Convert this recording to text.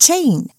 chain.